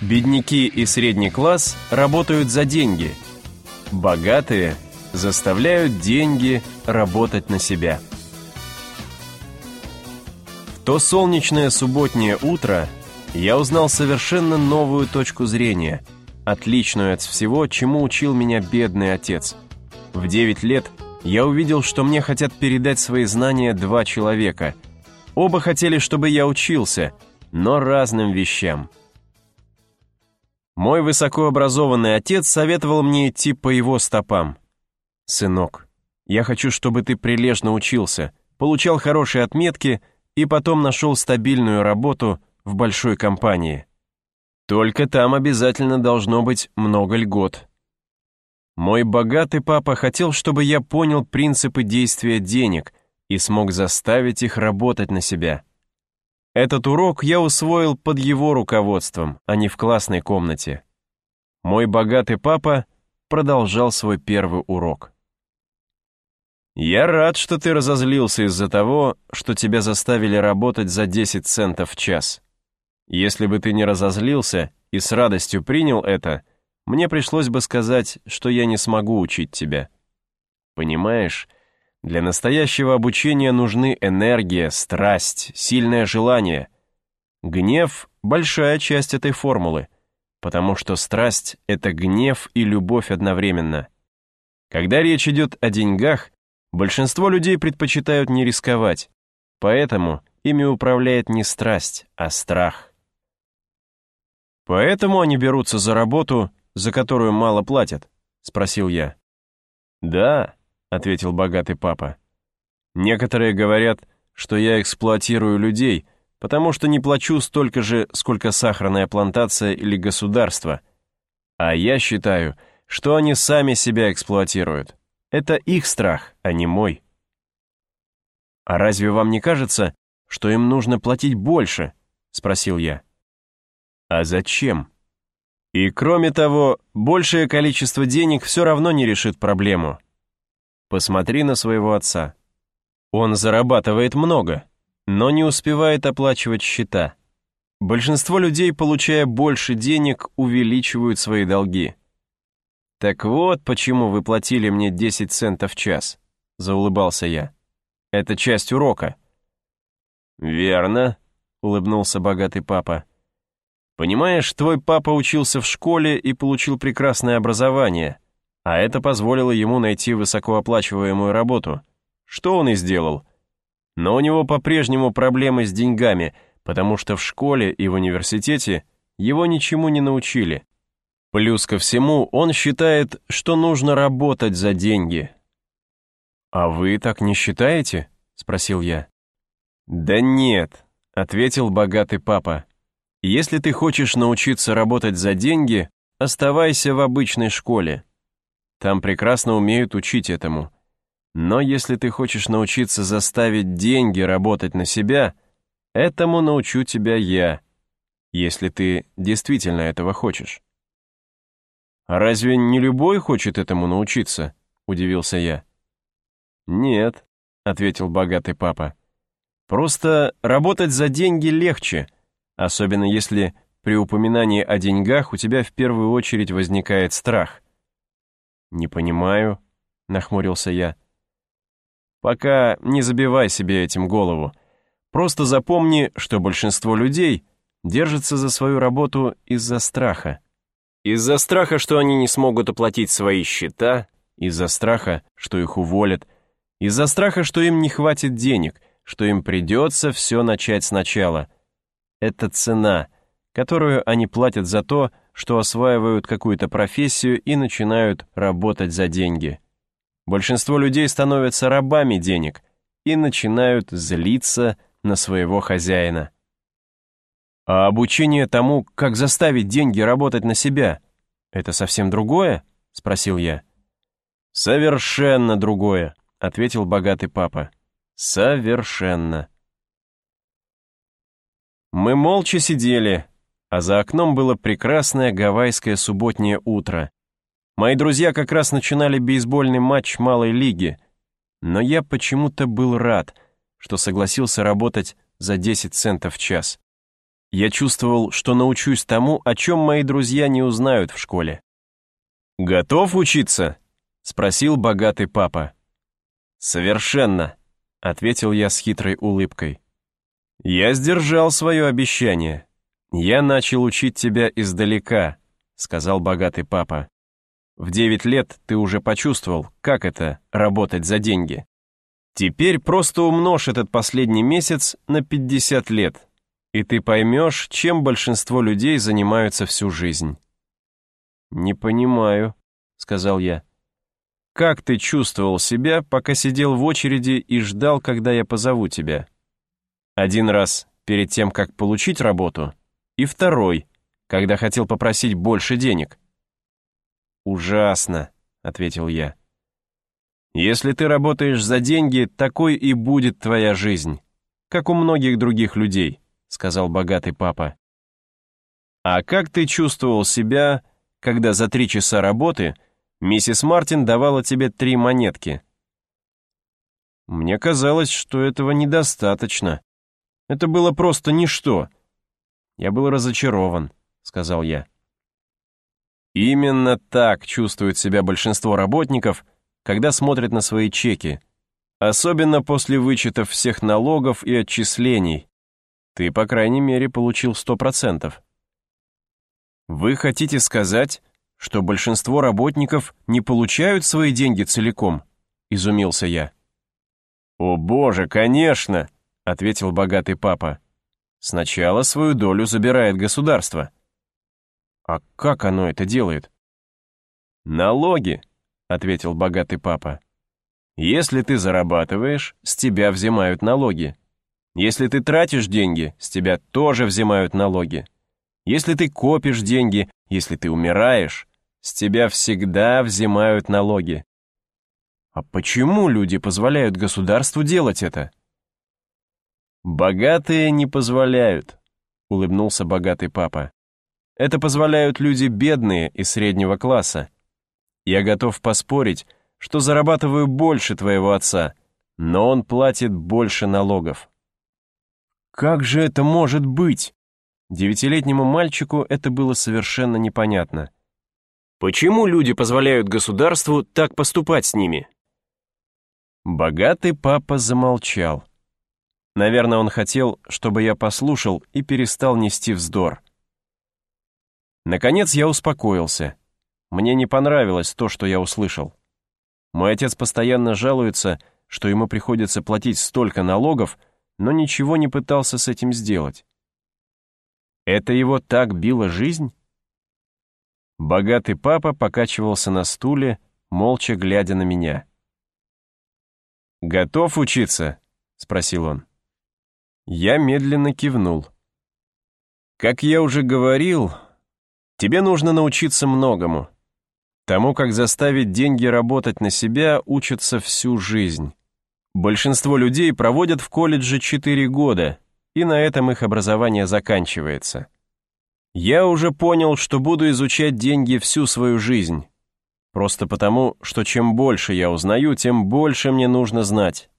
Бедняки и средний класс работают за деньги. Богатые заставляют деньги работать на себя. В то солнечное субботнее утро я узнал совершенно новую точку зрения, отличную от всего, чему учил меня бедный отец. В 9 лет я увидел, что мне хотят передать свои знания два человека. Оба хотели, чтобы я учился, но разным вещам. Мой высокообразованный отец советовал мне идти по его стопам. «Сынок, я хочу, чтобы ты прилежно учился, получал хорошие отметки и потом нашел стабильную работу в большой компании. Только там обязательно должно быть много льгот». Мой богатый папа хотел, чтобы я понял принципы действия денег и смог заставить их работать на себя. Этот урок я усвоил под его руководством, а не в классной комнате. Мой богатый папа продолжал свой первый урок. «Я рад, что ты разозлился из-за того, что тебя заставили работать за 10 центов в час. Если бы ты не разозлился и с радостью принял это, мне пришлось бы сказать, что я не смогу учить тебя. Понимаешь, для настоящего обучения нужны энергия, страсть, сильное желание. Гнев — большая часть этой формулы, потому что страсть — это гнев и любовь одновременно. Когда речь идет о деньгах, большинство людей предпочитают не рисковать, поэтому ими управляет не страсть, а страх. Поэтому они берутся за работу, за которую мало платят, спросил я. Да, — ответил богатый папа. «Некоторые говорят, что я эксплуатирую людей, потому что не плачу столько же, сколько сахарная плантация или государство. А я считаю, что они сами себя эксплуатируют. Это их страх, а не мой». «А разве вам не кажется, что им нужно платить больше?» — спросил я. «А зачем?» И кроме того, большее количество денег все равно не решит проблему. Посмотри на своего отца. Он зарабатывает много, но не успевает оплачивать счета. Большинство людей, получая больше денег, увеличивают свои долги. «Так вот, почему вы платили мне 10 центов в час», — заулыбался я. «Это часть урока». «Верно», — улыбнулся богатый папа. «Понимаешь, твой папа учился в школе и получил прекрасное образование а это позволило ему найти высокооплачиваемую работу, что он и сделал. Но у него по-прежнему проблемы с деньгами, потому что в школе и в университете его ничему не научили. Плюс ко всему, он считает, что нужно работать за деньги. «А вы так не считаете?» — спросил я. «Да нет», — ответил богатый папа. «Если ты хочешь научиться работать за деньги, оставайся в обычной школе. Там прекрасно умеют учить этому. Но если ты хочешь научиться заставить деньги работать на себя, этому научу тебя я, если ты действительно этого хочешь. «А разве не любой хочет этому научиться?» — удивился я. «Нет», — ответил богатый папа. «Просто работать за деньги легче, особенно если при упоминании о деньгах у тебя в первую очередь возникает страх. «Не понимаю», — нахмурился я. «Пока не забивай себе этим голову. Просто запомни, что большинство людей держатся за свою работу из-за страха. Из-за страха, что они не смогут оплатить свои счета, из-за страха, что их уволят, из-за страха, что им не хватит денег, что им придется все начать сначала. Это цена, которую они платят за то, что осваивают какую-то профессию и начинают работать за деньги. Большинство людей становятся рабами денег и начинают злиться на своего хозяина. А обучение тому, как заставить деньги работать на себя, это совсем другое? Спросил я. Совершенно другое, ответил богатый папа. Совершенно. Мы молча сидели, а за окном было прекрасное гавайское субботнее утро. Мои друзья как раз начинали бейсбольный матч малой лиги, но я почему-то был рад, что согласился работать за 10 центов в час. я чувствовал, что научусь тому, о чем мои друзья не узнают в школе. «Готов учиться?» — спросил богатый папа. «Совершенно», — ответил я с хитрой улыбкой. «Я сдержал свое обещание. Я начал учить тебя издалека», — сказал богатый папа. «В девять лет ты уже почувствовал, как это — работать за деньги. Теперь просто умножь этот последний месяц на 50 лет, и ты поймешь, чем большинство людей занимаются всю жизнь». «Не понимаю», — сказал я. «Как ты чувствовал себя, пока сидел в очереди и ждал, когда я позову тебя?» Один раз перед тем, как получить работу, и второй, когда хотел попросить больше денег. «Ужасно», — ответил я. «Если ты работаешь за деньги, такой и будет твоя жизнь, как у многих других людей», — сказал богатый папа. «А как ты чувствовал себя, когда за три часа работы миссис Мартин давала тебе три монетки?» «Мне казалось, что этого недостаточно», это было просто ничто. Я был разочарован, сказал я. Именно так чувствует себя большинство работников, когда смотрят на свои чеки, особенно после вычетов всех налогов и отчислений. Ты, по крайней мере, получил 100%. Вы хотите сказать, что большинство работников не получают свои деньги целиком? Изумился я. О боже, конечно! ответил богатый папа. Сначала свою долю забирает государство. А как оно это делает? Налоги, ответил богатый папа. Если ты зарабатываешь, с тебя взимают налоги. Если ты тратишь деньги, с тебя тоже взимают налоги. Если ты копишь деньги, если ты умираешь, с тебя всегда взимают налоги. А почему люди позволяют государству делать это? «Богатые не позволяют», — улыбнулся богатый папа. «Это позволяют люди бедные и среднего класса. Я готов поспорить, что зарабатываю больше твоего отца, но он платит больше налогов». «Как же это может быть?» Девятилетнему мальчику это было совершенно непонятно. «Почему люди позволяют государству так поступать с ними?» Богатый папа замолчал. Наверное, он хотел, чтобы я послушал и перестал нести вздор. Наконец я успокоился. Мне не понравилось то, что я услышал. Мой отец постоянно жалуется, что ему приходится платить столько налогов, но ничего не пытался с этим сделать. Это его так била жизнь? Богатый папа покачивался на стуле, молча глядя на меня. «Готов учиться?» — спросил он. Я медленно кивнул. Как я уже говорил, тебе нужно научиться многому. Тому, как заставить деньги работать на себя, учатся всю жизнь. Большинство людей проводят в колледже 4 года, и на этом их образование заканчивается. Я уже понял, что буду изучать деньги всю свою жизнь. Просто потому, что чем больше я узнаю, тем больше мне нужно знать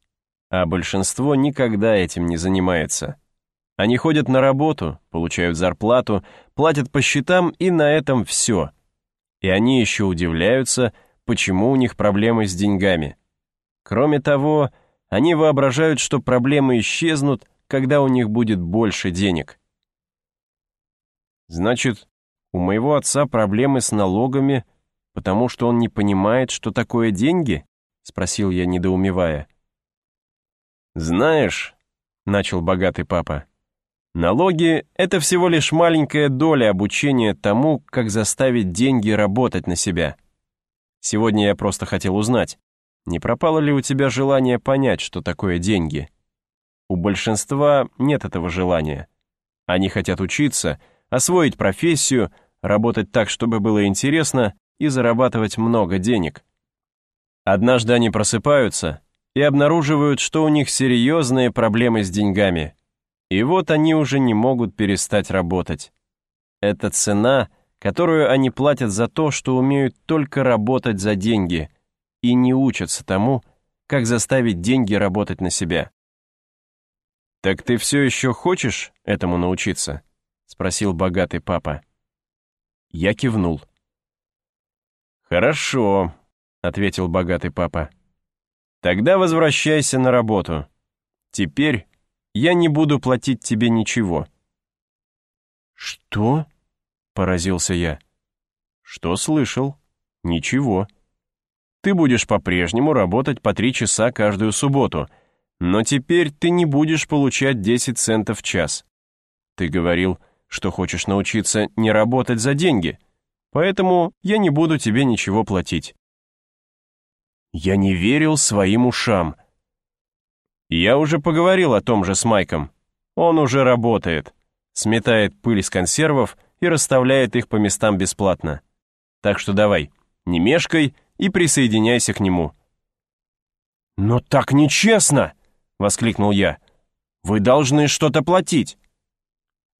а большинство никогда этим не занимается. Они ходят на работу, получают зарплату, платят по счетам, и на этом все. И они еще удивляются, почему у них проблемы с деньгами. Кроме того, они воображают, что проблемы исчезнут, когда у них будет больше денег. Значит, у моего отца проблемы с налогами, потому что он не понимает, что такое деньги? Спросил я, недоумевая. «Знаешь», — начал богатый папа, «налоги — это всего лишь маленькая доля обучения тому, как заставить деньги работать на себя. Сегодня я просто хотел узнать, не пропало ли у тебя желание понять, что такое деньги? У большинства нет этого желания. Они хотят учиться, освоить профессию, работать так, чтобы было интересно, и зарабатывать много денег. Однажды они просыпаются — и обнаруживают, что у них серьезные проблемы с деньгами. И вот они уже не могут перестать работать. Это цена, которую они платят за то, что умеют только работать за деньги и не учатся тому, как заставить деньги работать на себя. «Так ты все еще хочешь этому научиться?» спросил богатый папа. Я кивнул. «Хорошо», — ответил богатый папа. «Тогда возвращайся на работу. Теперь я не буду платить тебе ничего». «Что?» — поразился я. «Что слышал? Ничего. Ты будешь по-прежнему работать по три часа каждую субботу, но теперь ты не будешь получать 10 центов в час. Ты говорил, что хочешь научиться не работать за деньги, поэтому я не буду тебе ничего платить». Я не верил своим ушам. Я уже поговорил о том же с Майком. Он уже работает сметает пыль с консервов и расставляет их по местам бесплатно. Так что давай, не мешкай и присоединяйся к нему». «Но так нечестно!» — воскликнул я. «Вы должны что-то платить».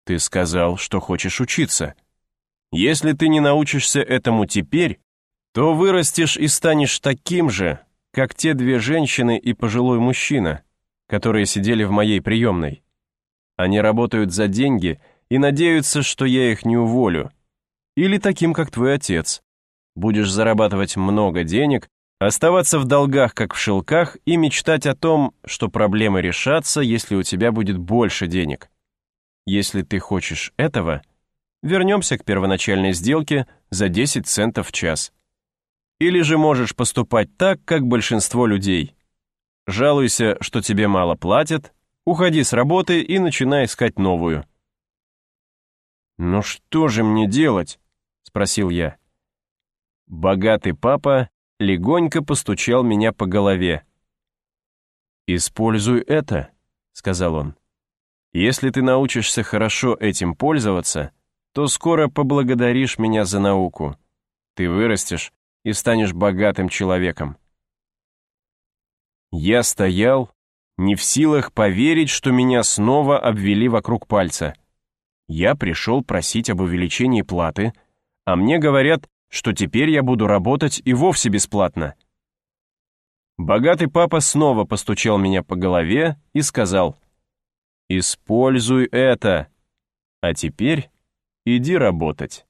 «Ты сказал, что хочешь учиться. Если ты не научишься этому теперь, то вырастешь и станешь таким же, как те две женщины и пожилой мужчина, которые сидели в моей приемной. Они работают за деньги и надеются, что я их не уволю. Или таким, как твой отец. Будешь зарабатывать много денег, оставаться в долгах, как в шелках, и мечтать о том, что проблемы решатся, если у тебя будет больше денег. Если ты хочешь этого, вернемся к первоначальной сделке за 10 центов в час. Или же можешь поступать так, как большинство людей. Жалуйся, что тебе мало платят, Уходи с работы и начинай искать новую». «Ну что же мне делать?» — спросил я. Богатый папа легонько постучал меня по голове. «Используй это», — сказал он. «Если ты научишься хорошо этим пользоваться, то скоро поблагодаришь меня за науку. Ты вырастешь и станешь богатым человеком». Я стоял, не в силах поверить, что меня снова обвели вокруг пальца. Я пришел просить об увеличении платы, а мне говорят, что теперь я буду работать и вовсе бесплатно. Богатый папа снова постучал меня по голове и сказал, «Используй это, а теперь иди работать».